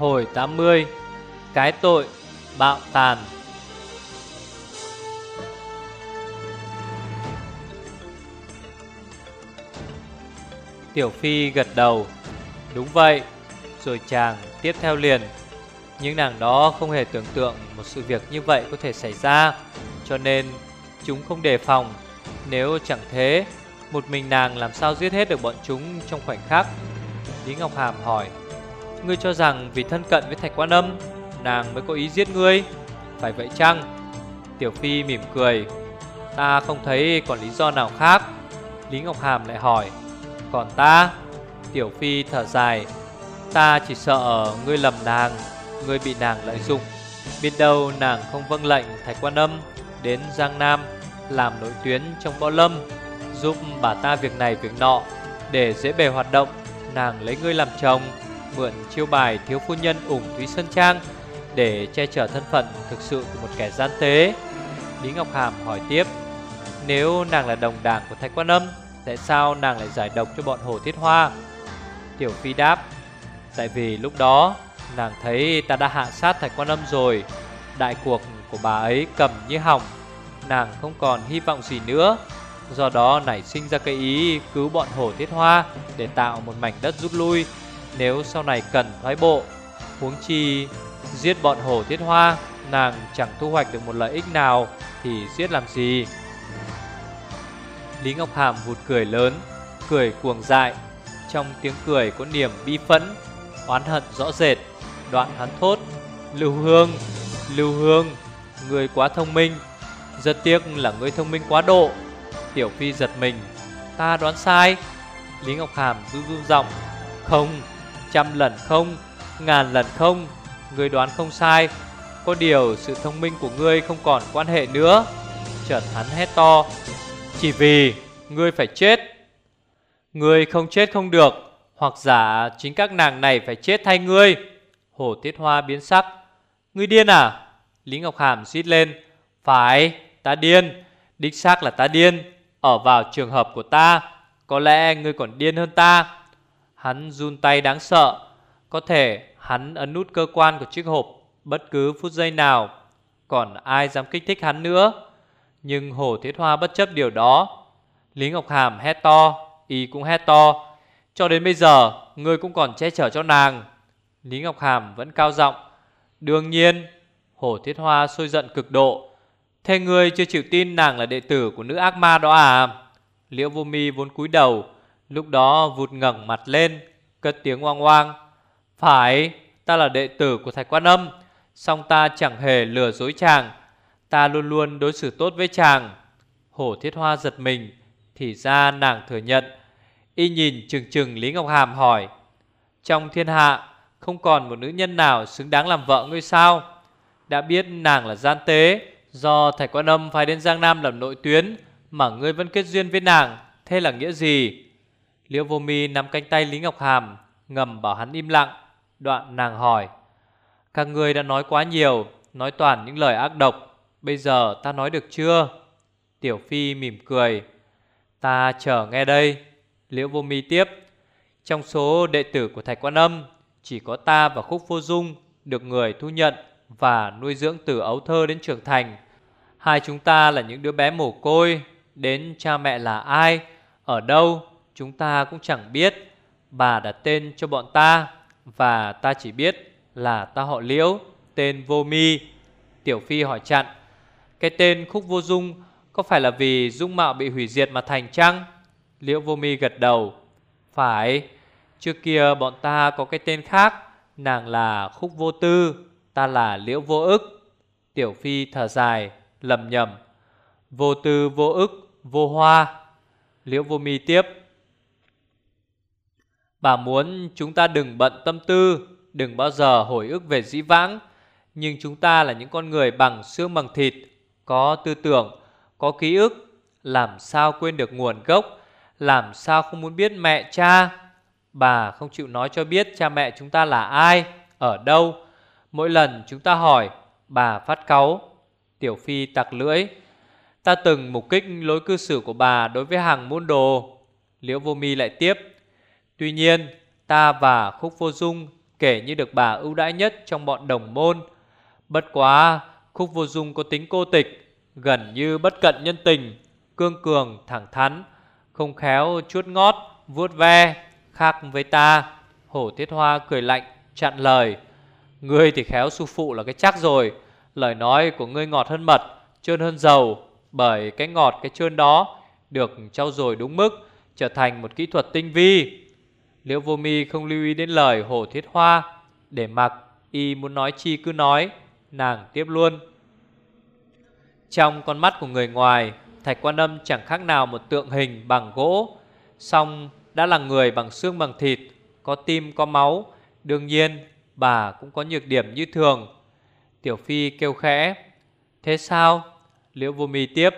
Hồi 80 Cái tội Bạo tàn. Tiểu Phi gật đầu, Đúng vậy, Rồi chàng tiếp theo liền. Những nàng đó không hề tưởng tượng Một sự việc như vậy có thể xảy ra, Cho nên chúng không đề phòng. Nếu chẳng thế, Một mình nàng làm sao giết hết được bọn chúng Trong khoảnh khắc? Lý Ngọc Hàm hỏi. Ngươi cho rằng vì thân cận với Thạch Quan Âm, Nàng mới có ý giết ngươi. Phải vậy chăng? Tiểu Phi mỉm cười. Ta không thấy còn lý do nào khác. Lý Ngọc Hàm lại hỏi. Còn ta? Tiểu Phi thở dài. Ta chỉ sợ ngươi lầm nàng, Ngươi bị nàng lợi dụng. Biết đâu nàng không vâng lệnh Thạch Quan Âm Đến Giang Nam Làm nội tuyến trong võ lâm, Giúp bà ta việc này việc nọ Để dễ bề hoạt động. Nàng lấy ngươi làm chồng. Mượn chiêu bài thiếu phu nhân ủng Thúy Sơn Trang Để che chở thân phận thực sự của một kẻ gian tế. Lý Ngọc Hàm hỏi tiếp, Nếu nàng là đồng đảng của Thạch Quan Âm, Tại sao nàng lại giải độc cho bọn Hồ Thiết Hoa? Tiểu Phi đáp, Tại vì lúc đó nàng thấy ta đã hạ sát Thạch Quan Âm rồi. Đại cuộc của bà ấy cầm như hỏng, Nàng không còn hy vọng gì nữa. Do đó nảy sinh ra cái ý cứu bọn Hồ Thiết Hoa Để tạo một mảnh đất rút lui. Nếu sau này cần thoái bộ, Huống chi giết bọn Hồ Thiết Hoa, Nàng chẳng thu hoạch được một lợi ích nào, Thì giết làm gì? Lý Ngọc Hàm vụt cười lớn, Cười cuồng dại. Trong tiếng cười có niềm bi phẫn, Oán hận rõ rệt. Đoạn hắn thốt, Lưu Hương Lưu Hương Người quá thông minh. Rất tiếc là người thông minh quá độ. Tiểu Phi giật mình, Ta đoán sai. Lý Ngọc Hàm run run giọng, Không Trăm lần không, Ngàn lần không. Người đoán không sai, Có điều sự thông minh của ngươi không còn quan hệ nữa. Chợt hắn hét to, Chỉ vì ngươi phải chết. Ngươi không chết không được, Hoặc giả chính các nàng này phải chết thay ngươi. Hổ tiết hoa biến sắc. Ngươi điên à? Lý Ngọc Hàm xít lên. Phải, ta điên. Đích xác là ta điên. Ở vào trường hợp của ta, Có lẽ ngươi còn điên hơn ta. Hắn run tay đáng sợ. Có thể hắn ấn nút cơ quan của chiếc hộp Bất cứ phút giây nào. Còn ai dám kích thích hắn nữa? Nhưng Hồ Thiết Hoa bất chấp điều đó. Lý Ngọc Hàm hét to, Y cũng hét to. Cho đến bây giờ, Ngươi cũng còn che chở cho nàng. Lý Ngọc Hàm vẫn cao giọng. Đương nhiên, Hồ Thiết Hoa sôi giận cực độ. Thế ngươi chưa chịu tin nàng là đệ tử của nữ ác ma đó à? Liễu vô mi vốn cúi đầu Lúc đó vụt ngẩng mặt lên, Cất tiếng oang oang, Phải, ta là đệ tử của Thạch Quan Âm, Song ta chẳng hề lừa dối chàng. Ta luôn luôn đối xử tốt với chàng. Hổ thiết hoa giật mình, Thì ra nàng thừa nhận. Y nhìn chừng chừng Lý Ngọc Hàm hỏi, Trong thiên hạ, Không còn một nữ nhân nào xứng đáng làm vợ ngươi sao? Đã biết nàng là gian tế, Do Thạch Quan Âm phải đến Giang Nam làm nội tuyến, Mà ngươi vẫn kết duyên với nàng, Thế là nghĩa gì? Liễu vô mi nắm cánh tay Lý Ngọc Hàm, Ngầm bảo hắn im lặng. Đoạn nàng hỏi, Các ngươi đã nói quá nhiều, Nói toàn những lời ác độc, Bây giờ ta nói được chưa? Tiểu Phi mỉm cười, Ta chờ nghe đây. Liễu vô mi tiếp, Trong số đệ tử của Thạch Quan Âm, Chỉ có ta và Khúc Vô Dung Được người thu nhận Và nuôi dưỡng từ ấu thơ đến trưởng thành. Hai chúng ta là những đứa bé mồ côi, Đến cha mẹ là ai, Ở đâu Chúng ta cũng chẳng biết Bà đặt tên cho bọn ta Và ta chỉ biết là ta họ Liễu, Tên Vô Mi. Tiểu Phi hỏi chặn, Cái tên Khúc Vô Dung Có phải là vì dung mạo bị hủy diệt mà thành chăng? Liễu Vô Mi gật đầu, Phải, Trước kia bọn ta có cái tên khác, Nàng là Khúc Vô Tư, Ta là Liễu Vô ức. Tiểu Phi thở dài lầm nhầm Vô tư, vô ức, vô hoa. Liễu Vô Mi tiếp Bà muốn chúng ta đừng bận tâm tư Đừng bao giờ hồi ức về dĩ vãng. Nhưng chúng ta là những con người bằng xương bằng thịt Có tư tưởng, có ký ức. Làm sao quên được nguồn gốc? Làm sao không muốn biết mẹ cha? Bà không chịu nói cho biết cha mẹ chúng ta là ai Ở đâu. Mỗi lần chúng ta hỏi Bà phát cáu. Tiểu Phi tặc lưỡi. Ta từng mục kích lối cư xử của bà Đối với hàng môn đồ. Liễu vô mi lại tiếp. Tuy nhiên, ta và Khúc Vô Dung Kể như được bà ưu đãi nhất trong bọn đồng môn. Bất quá, Khúc vô dung có tính cô tịch, Gần như bất cận nhân tình, Cương cường, thẳng thắn, Không khéo chuốt ngót, vuốt ve, Khác với ta. Hổ Thiết Hoa cười lạnh, chặn lời. Ngươi thì khéo su phụ là cái chắc rồi, Lời nói của ngươi ngọt hơn mật, Trơn hơn dầu, Bởi cái ngọt, cái trơn đó Được trau dồi đúng mức, Trở thành một kỹ thuật tinh vi. Liễu vô mi không lưu ý đến lời Hổ Thiết Hoa Để mặc y muốn nói chi cứ nói, Nàng tiếp luôn. Trong con mắt của người ngoài, Thạch quan âm chẳng khác nào một tượng hình bằng gỗ Xong đã là người bằng xương bằng thịt, Có tim, có máu. Đương nhiên, bà cũng có nhược điểm như thường. Tiểu Phi kêu khẽ, Thế sao? Liễu vô mi tiếp?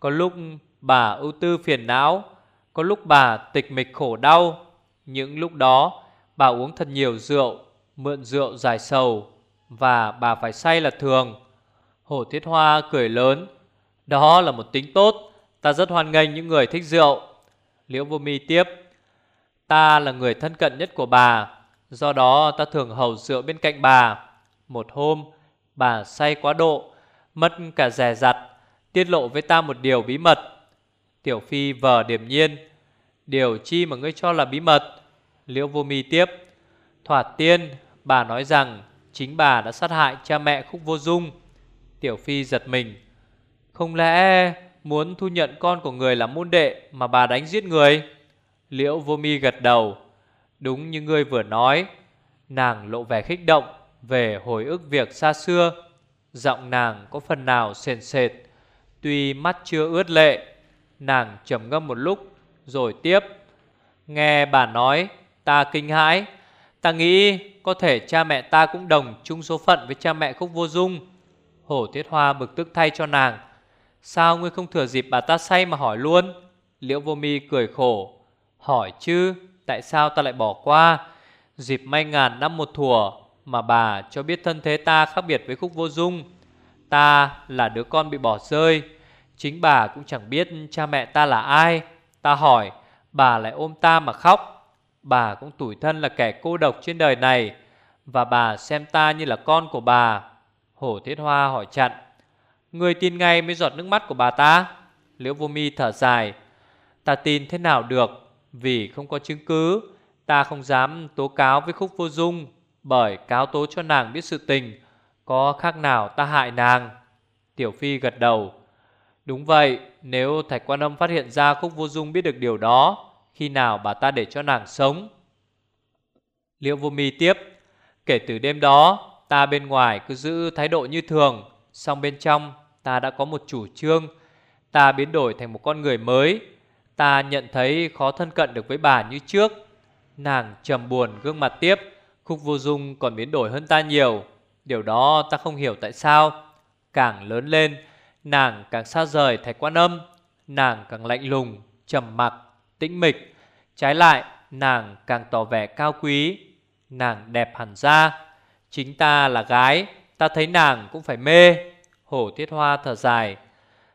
Có lúc bà ưu tư phiền não, Có lúc bà tịch mịch khổ đau. Những lúc đó, bà uống thật nhiều rượu, Mượn rượu giải sầu, Và bà phải say là thường. Hổ Thiết Hoa cười lớn, Đó là một tính tốt, Ta rất hoan nghênh những người thích rượu. Liễu vô mi tiếp, Ta là người thân cận nhất của bà, Do đó ta thường hầu rượu bên cạnh bà. Một hôm, Bà say quá độ, Mất cả rè rặt, Tiết lộ với ta một điều bí mật. Tiểu Phi vờ điềm nhiên Điều chi mà ngươi cho là bí mật? Liễu vô mi tiếp. Thoạt tiên, Bà nói rằng Chính bà đã sát hại cha mẹ khúc vô dung. Tiểu Phi giật mình. Không lẽ muốn thu nhận con của người làm môn đệ Mà bà đánh giết người? Liễu vô mi gật đầu. Đúng như ngươi vừa nói. Nàng lộ vẻ khích động Về hồi ức việc xa xưa. Giọng nàng có phần nào sền sệt. Tuy mắt chưa ướt lệ, Nàng trầm ngâm một lúc rồi tiếp, Nghe bà nói, Ta kinh hãi. Ta nghĩ có thể cha mẹ ta cũng đồng chung số phận với cha mẹ Khúc Vô Dung. Hổ Tiết Hoa bực tức thay cho nàng. Sao ngươi không thừa dịp bà ta say mà hỏi luôn? Liễu Vô Mi cười khổ. Hỏi chứ, Tại sao ta lại bỏ qua? Dịp may ngàn năm một thùa Mà bà cho biết thân thế ta khác biệt với khúc vô dung. Ta là đứa con bị bỏ rơi, Chính bà cũng chẳng biết cha mẹ ta là ai. Ta hỏi, Bà lại ôm ta mà khóc. Bà cũng tủi thân là kẻ cô độc trên đời này, Và bà xem ta như là con của bà. Hổ Thiết Hoa hỏi chặn Người tin ngay mới giọt nước mắt của bà ta? Liễu vô mi thở dài, Ta tin thế nào được? Vì không có chứng cứ, Ta không dám tố cáo với khúc vô dung, Bởi cáo tố cho nàng biết sự tình. Có khác nào ta hại nàng? Tiểu Phi gật đầu Đúng vậy, Nếu Thạch Quan Âm phát hiện ra khúc vô dung biết được điều đó, Khi nào bà ta để cho nàng sống? Liễu vô mi tiếp, Kể từ đêm đó, Ta bên ngoài cứ giữ thái độ như thường, song bên trong, ta đã có một chủ trương. Ta biến đổi thành một con người mới. Ta nhận thấy khó thân cận được với bà như trước. Nàng trầm buồn gương mặt tiếp, Khúc vô dung còn biến đổi hơn ta nhiều. Điều đó ta không hiểu tại sao. Càng lớn lên Nàng càng xa rời thạch quan âm, Nàng càng lạnh lùng, trầm mặc, tĩnh mịch. Trái lại, nàng càng tỏ vẻ cao quý, Nàng đẹp hẳn ra. Chính ta là gái, Ta thấy nàng cũng phải mê. Hổ thiết hoa thở dài.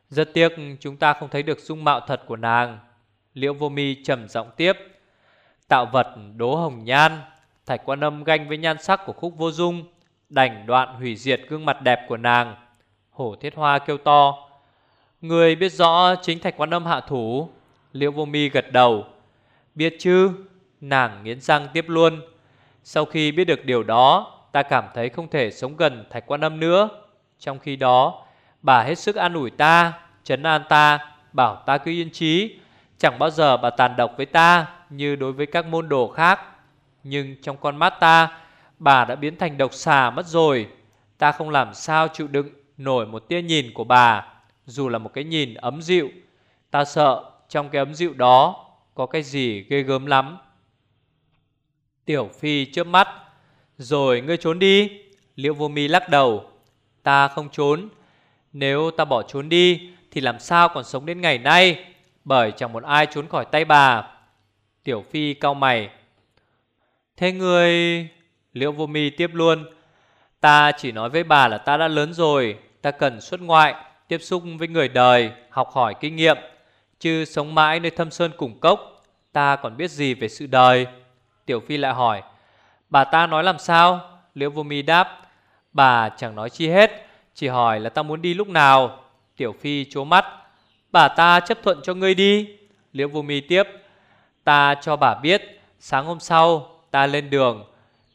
Rất tiếc chúng ta không thấy được dung mạo thật của nàng. Liễu vô mi trầm giọng tiếp. Tạo vật đố hồng nhan Thạch quan âm ganh với nhan sắc của khúc vô dung, Đành đoạn hủy diệt gương mặt đẹp của nàng. Hổ thiết hoa kêu to. Người biết rõ chính thạch quan âm hạ thủ, Liễu vô mi gật đầu. Biết chứ, Nàng nghiến răng tiếp luôn. Sau khi biết được điều đó, Ta cảm thấy không thể sống gần thạch quan âm nữa. Trong khi đó, Bà hết sức an ủi ta, Trấn an ta, Bảo ta cứ yên trí Chẳng bao giờ bà tàn độc với ta Như đối với các môn đồ khác. Nhưng trong con mắt ta, Bà đã biến thành độc xà mất rồi. Ta không làm sao chịu đựng Nổi một tia nhìn của bà, Dù là một cái nhìn ấm dịu Ta sợ trong cái ấm dịu đó Có cái gì ghê gớm lắm Tiểu Phi chớp mắt, Rồi ngươi trốn đi Liễu vô mi lắc đầu, Ta không trốn Nếu ta bỏ trốn đi Thì làm sao còn sống đến ngày nay bởi chẳng một ai trốn khỏi tay bà. Tiểu Phi cau mày. Thế người... Liễu vô mi tiếp luôn. Ta chỉ nói với bà là ta đã lớn rồi, ta cần xuất ngoại, tiếp xúc với người đời, học hỏi kinh nghiệm. Chứ sống mãi nơi thâm sơn cùng cốc, ta còn biết gì về sự đời. Tiểu Phi lại hỏi, Bà ta nói làm sao? Liễu vô mi đáp. Bà chẳng nói chi hết, chỉ hỏi là ta muốn đi lúc nào. Tiểu Phi chố mắt. Bà ta chấp thuận cho ngươi đi. Liễu vô mi tiếp. Ta cho bà biết, sáng hôm sau ta lên đường.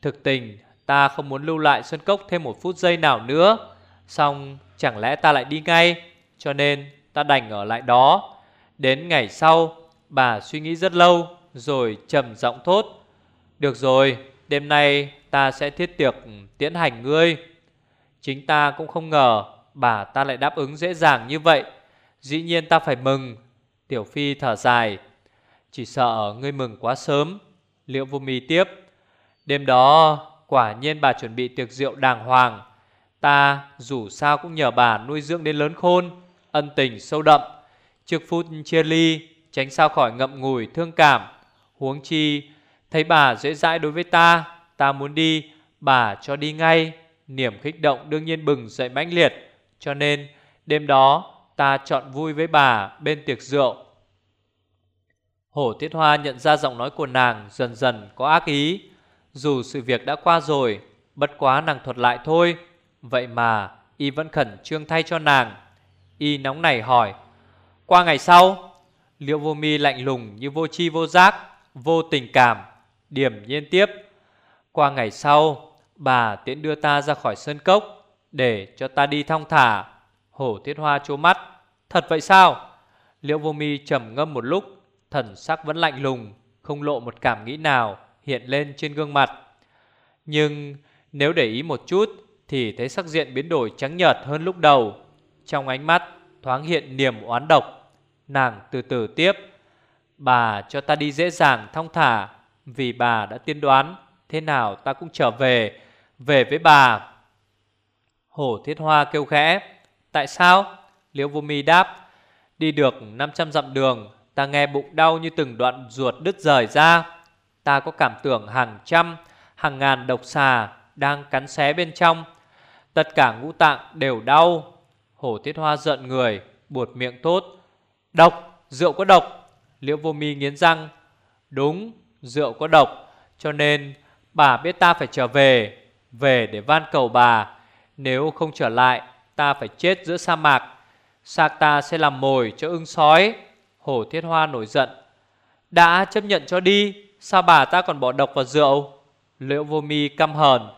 Thực tình ta không muốn lưu lại xuân Cốc thêm một phút giây nào nữa. Xong chẳng lẽ ta lại đi ngay, cho nên ta đành ở lại đó. Đến ngày sau, bà suy nghĩ rất lâu rồi trầm giọng thốt. Được rồi, đêm nay ta sẽ thiết tiệc ừ, tiến hành ngươi. Chính ta cũng không ngờ bà ta lại đáp ứng dễ dàng như vậy. Dĩ nhiên ta phải mừng. Tiểu Phi thở dài. Chỉ sợ ngươi mừng quá sớm. Liệu vô mì tiếp. Đêm đó quả nhiên bà chuẩn bị tiệc rượu đàng hoàng. Ta dù sao cũng nhờ bà nuôi dưỡng đến lớn khôn, ân tình sâu đậm. Trước phút chia ly, tránh sao khỏi ngậm ngùi thương cảm. Huống chi, thấy bà dễ dãi đối với ta, ta muốn đi, bà cho đi ngay. Niềm kích động đương nhiên bừng dậy mãnh liệt, cho nên đêm đó ta chọn vui với bà bên tiệc rượu. Hổ Tiết Hoa nhận ra giọng nói của nàng dần dần có ác ý. Dù sự việc đã qua rồi, bất quá nàng thuật lại thôi. Vậy mà y vẫn khẩn trương thay cho nàng. Y nóng nảy hỏi, qua ngày sau, Liễu vô mi lạnh lùng như vô chi vô giác, vô tình cảm, điểm nhiên tiếp. Qua ngày sau, bà tiễn đưa ta ra khỏi sân cốc để cho ta đi thong thả. Hổ Tiết Hoa chố mắt, thật vậy sao? Liễu vô mi trầm ngâm một lúc, thần sắc vẫn lạnh lùng, không lộ một cảm nghĩ nào hiện lên trên gương mặt. Nhưng nếu để ý một chút thì thấy sắc diện biến đổi trắng nhợt hơn lúc đầu. Trong ánh mắt thoáng hiện niềm oán độc. Nàng từ từ tiếp. Bà cho ta đi dễ dàng thong thả vì bà đã tiên đoán thế nào ta cũng trở về, về với bà. Hổ thiết hoa kêu khẽ. Tại sao? Liễu vô mi đáp. Đi được 500 dặm đường, ta nghe bụng đau như từng đoạn ruột đứt rời ra. Ta có cảm tưởng hàng trăm, hàng ngàn độc xà đang cắn xé bên trong. Tất cả ngũ tạng đều đau. Hổ Tiết Hoa giận người, buột miệng tốt. Độc, rượu có độc. Liễu vô mi nghiến răng. Đúng, rượu có độc. Cho nên bà biết ta phải trở về. Về để van cầu bà. Nếu không trở lại, ta phải chết giữa sa mạc. Sạc ta sẽ làm mồi cho ưng sói. Hổ Thiết Hoa nổi giận. Đã chấp nhận cho đi, sao bà ta còn bỏ độc vào rượu? Liễu vô mi căm hờn.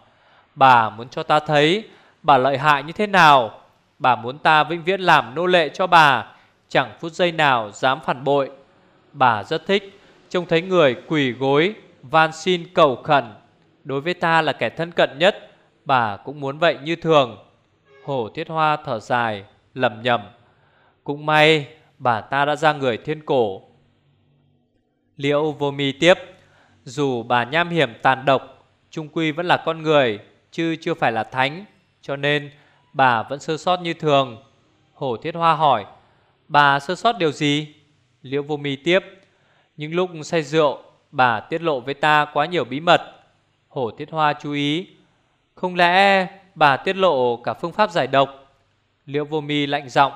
Bà muốn cho ta thấy bà lợi hại như thế nào. Bà muốn ta vĩnh viễn làm nô lệ cho bà, chẳng phút giây nào dám phản bội. Bà rất thích trông thấy người quỳ gối, van xin cầu khẩn. Đối với ta là kẻ thân cận nhất, bà cũng muốn vậy như thường. Hổ Thiết Hoa thở dài, lầm nhầm. Cũng may bà ta đã ra người thiên cổ. Liễu vô mi tiếp, dù bà nham hiểm tàn độc, trung quy vẫn là con người, chứ chưa phải là thánh. Cho nên bà vẫn sơ sót như thường Hổ Thiết Hoa hỏi Bà sơ sót điều gì? Liễu vô mi tiếp Những lúc say rượu Bà tiết lộ với ta quá nhiều bí mật Hổ Thiết Hoa chú ý Không lẽ bà tiết lộ cả phương pháp giải độc Liễu vô mi lạnh giọng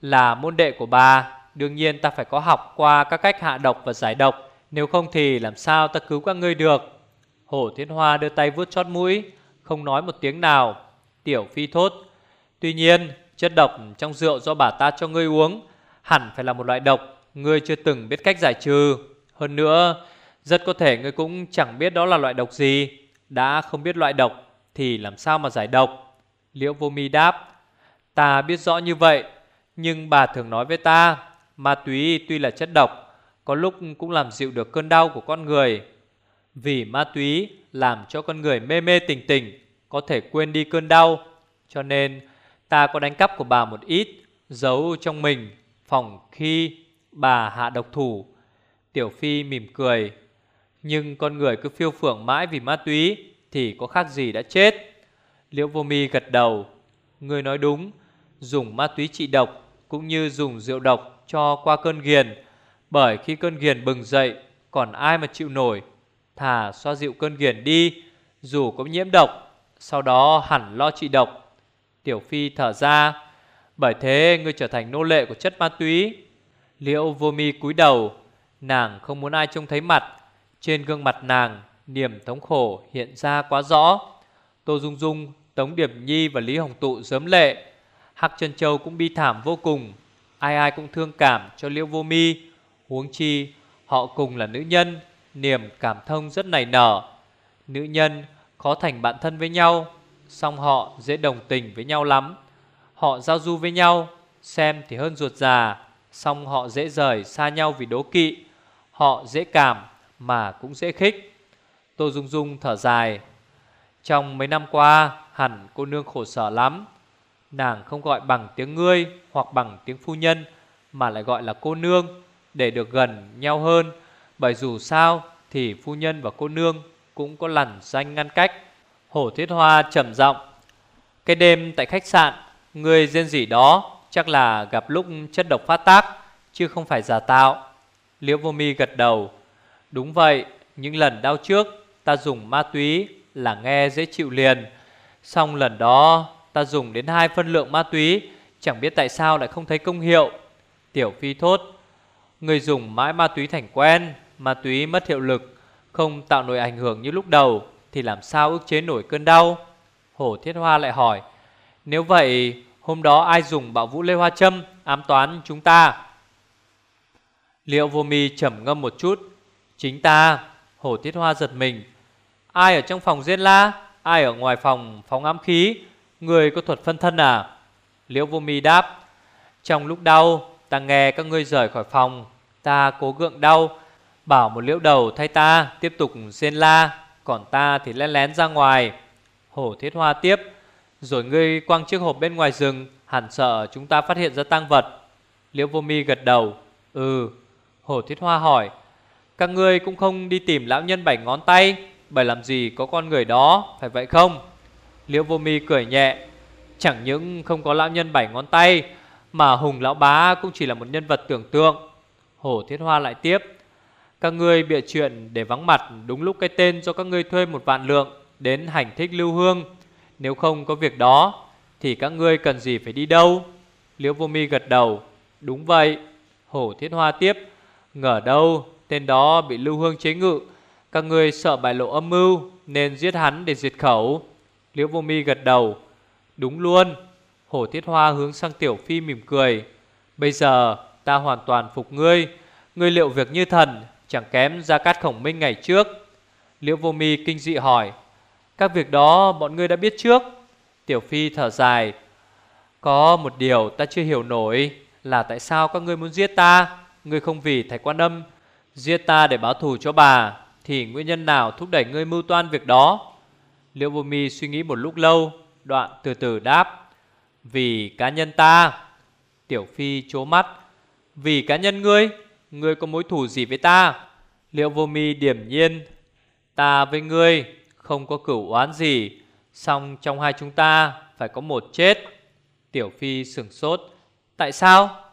Là môn đệ của bà Đương nhiên ta phải có học qua các cách hạ độc và giải độc nếu không thì làm sao ta cứu các ngươi được? Hổ Thiên Hoa đưa tay vuốt chót mũi, Không nói một tiếng nào. Tiểu Phi thốt, Tuy nhiên, chất độc trong rượu do bà ta cho ngươi uống Hẳn phải là một loại độc Ngươi chưa từng biết cách giải trừ. Hơn nữa, Rất có thể ngươi cũng chẳng biết đó là loại độc gì. Đã không biết loại độc Thì làm sao mà giải độc? Liễu vô mi đáp, Ta biết rõ như vậy, Nhưng bà thường nói với ta, Ma túy tuy là chất độc có lúc cũng làm dịu được cơn đau của con người Vì ma túy làm cho con người mê mê tỉnh tỉnh có thể quên đi cơn đau. Cho nên ta có đánh cắp của bà một ít, giấu trong mình, phòng khi bà hạ độc thủ. Tiểu Phi mỉm cười, nhưng con người cứ phiêu phưởng mãi vì ma túy thì có khác gì đã chết. Liễu vô mi gật đầu, người nói đúng, dùng ma túy trị độc cũng như dùng rượu độc cho qua cơn ghiền. Bởi khi cơn ghiền bừng dậy, còn ai mà chịu nổi. Thà xoa dịu cơn ghiền đi, dù có nhiễm độc sau đó hẳn lo trị độc. Tiểu Phi thở ra Bởi thế ngươi trở thành nô lệ của chất ma túy. Liễu vô mi cúi đầu Nàng không muốn ai trông thấy mặt. Trên gương mặt nàng Niềm thống khổ hiện ra quá rõ. Tô Dung Dung, Tống Điệp Nhi và Lý Hồng Tụ sớm lệ. Hắc Trân Châu cũng bi thảm vô cùng. Ai ai cũng thương cảm cho Liễu Vô Mi. Huống chi Họ cùng là nữ nhân, Niềm cảm thông rất nảy nở. Nữ nhân khó thành bạn thân với nhau, Song họ dễ đồng tình với nhau lắm. Họ giao du với nhau, Xem thì hơn ruột già, Song họ dễ rời xa nhau vì đố kỵ. Họ dễ cảm mà cũng dễ khích. Tô Dung Dung thở dài, Trong mấy năm qua, Hẳn cô nương khổ sở lắm. Nàng không gọi bằng tiếng ngươi Hoặc bằng tiếng phu nhân, Mà lại gọi là cô nương. Để được gần nhau hơn. Bởi dù sao thì phu nhân và cô nương Cũng có lằn danh ngăn cách. Hổ Thiết Hoa trầm giọng, Cái đêm tại khách sạn, Người riêng gì đó Chắc là gặp lúc chất độc phát tác, Chứ không phải giả tạo. Liễu vô mi gật đầu, Đúng vậy, Những lần đau trước, Ta dùng ma túy là nghe dễ chịu liền. Xong lần đó, Ta dùng đến hai phân lượng ma túy, Chẳng biết tại sao lại không thấy công hiệu. Tiểu phi thốt Người dùng mãi ma túy thành quen, Ma túy mất hiệu lực, Không tạo nổi ảnh hưởng như lúc đầu, Thì làm sao ức chế nổi cơn đau? Hổ thiết hoa lại hỏi, Nếu vậy, hôm đó ai dùng bạo vũ lê hoa châm Ám toán chúng ta? Liệu vô mi trầm ngâm một chút. Chính ta. Hổ thiết hoa giật mình. Ai ở trong phòng Diên La? Ai ở ngoài phòng phóng ám khí? Người có thuật phân thân à? Liễu vô mi đáp, Trong lúc đau ta nghe các ngươi rời khỏi phòng, Ta cố gượng đau, Bảo một liễu đầu thay ta Tiếp tục Diên La, Còn ta thì lén lén ra ngoài, Hổ thiết hoa tiếp, Rồi ngươi quăng chiếc hộp bên ngoài rừng, Hẳn sợ chúng ta phát hiện ra tang vật. Liễu vô mi gật đầu Ừ. Hổ thiết hoa hỏi, Các ngươi cũng không đi tìm lão nhân bảy ngón tay, Bởi làm gì có con người đó, Phải vậy không? Liễu vô mi cười nhẹ, Chẳng những không có lão nhân bảy ngón tay mà Hùng lão bá cũng chỉ là một nhân vật tưởng tượng. Hổ thiết hoa lại tiếp, Các ngươi bịa chuyện để vắng mặt Đúng lúc cái tên do các ngươi thuê một vạn lượng Đến hành thích lưu hương. Nếu không có việc đó, Thì các ngươi cần gì phải đi đâu? Liễu vô mi gật đầu, Đúng vậy. Hổ thiết hoa tiếp, Ngờ đâu, tên đó bị lưu hương chế ngự, Các ngươi sợ bại lộ âm mưu Nên giết hắn để diệt khẩu. Liễu vô mi gật đầu, Đúng luôn. Hổ thiết hoa hướng sang tiểu phi mỉm cười. Bây giờ, ta hoàn toàn phục ngươi. Ngươi liệu việc như thần, Chẳng kém ra cát khổng minh ngày trước. Liễu vô mi kinh dị hỏi, Các việc đó bọn ngươi đã biết trước? Tiểu phi thở dài, Có một điều ta chưa hiểu nổi, Là tại sao các ngươi muốn giết ta? Ngươi không vì thầy quan âm, Giết ta để báo thù cho bà, Thì nguyên nhân nào thúc đẩy ngươi mưu toan việc đó? Liễu vô mi suy nghĩ một lúc lâu, Đoạn từ từ đáp vì cá nhân ta. Tiểu phi chố mắt, Vì cá nhân ngươi Ngươi có mối thù gì với ta? Liễu vô mi điểm nhiên, Ta với ngươi không có cửu oán gì Xong trong hai chúng ta Phải có một chết. Tiểu phi sửng sốt, Tại sao?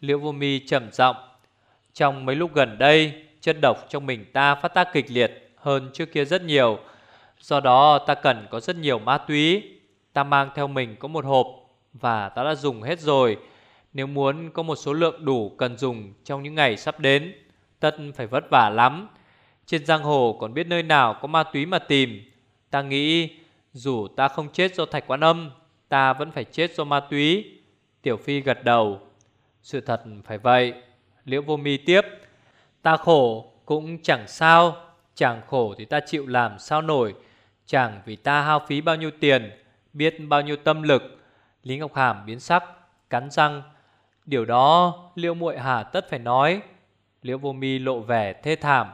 Liễu vô mi trầm giọng, Trong mấy lúc gần đây, Chất độc trong mình ta phát tác kịch liệt Hơn trước kia rất nhiều. Do đó ta cần có rất nhiều ma túy. Ta mang theo mình có một hộp và ta đã dùng hết rồi. Nếu muốn có một số lượng đủ cần dùng Trong những ngày sắp đến, Tất phải vất vả lắm. Trên giang hồ còn biết nơi nào có ma túy mà tìm. Ta nghĩ Dù ta không chết do thạch quán âm, Ta vẫn phải chết do ma túy. Tiểu Phi gật đầu. Sự thật phải vậy. Liễu vô mi tiếp. Ta khổ cũng chẳng sao. Chàng khổ thì ta chịu làm sao nổi. Chẳng vì ta hao phí bao nhiêu tiền, Biết bao nhiêu tâm lực. Lý Ngọc Hàm biến sắc, Cắn răng. Điều đó Liễu muội hà tất phải nói. Liễu vô mi lộ vẻ thê thảm.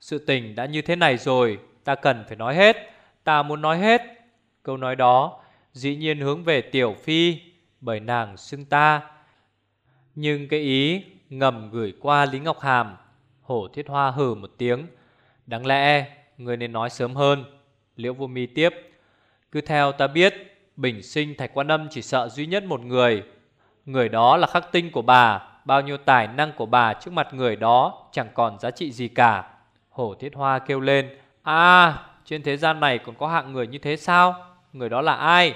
Sự tình đã như thế này rồi, Ta cần phải nói hết. Ta muốn nói hết. Câu nói đó dĩ nhiên hướng về Tiểu Phi, Bởi nàng xưng ta. Nhưng cái ý ngầm gửi qua Lý Ngọc Hàm Hổ Thiết Hoa hừ một tiếng. Đáng lẽ người nên nói sớm hơn. Liễu vô mi tiếp. Cứ theo ta biết Bình sinh Thạch Quan Âm chỉ sợ duy nhất một người. Người đó là khắc tinh của bà, Bao nhiêu tài năng của bà trước mặt người đó Chẳng còn giá trị gì cả. Hổ Thiết Hoa kêu lên À trên thế gian này còn có hạng người như thế sao? Người đó là ai?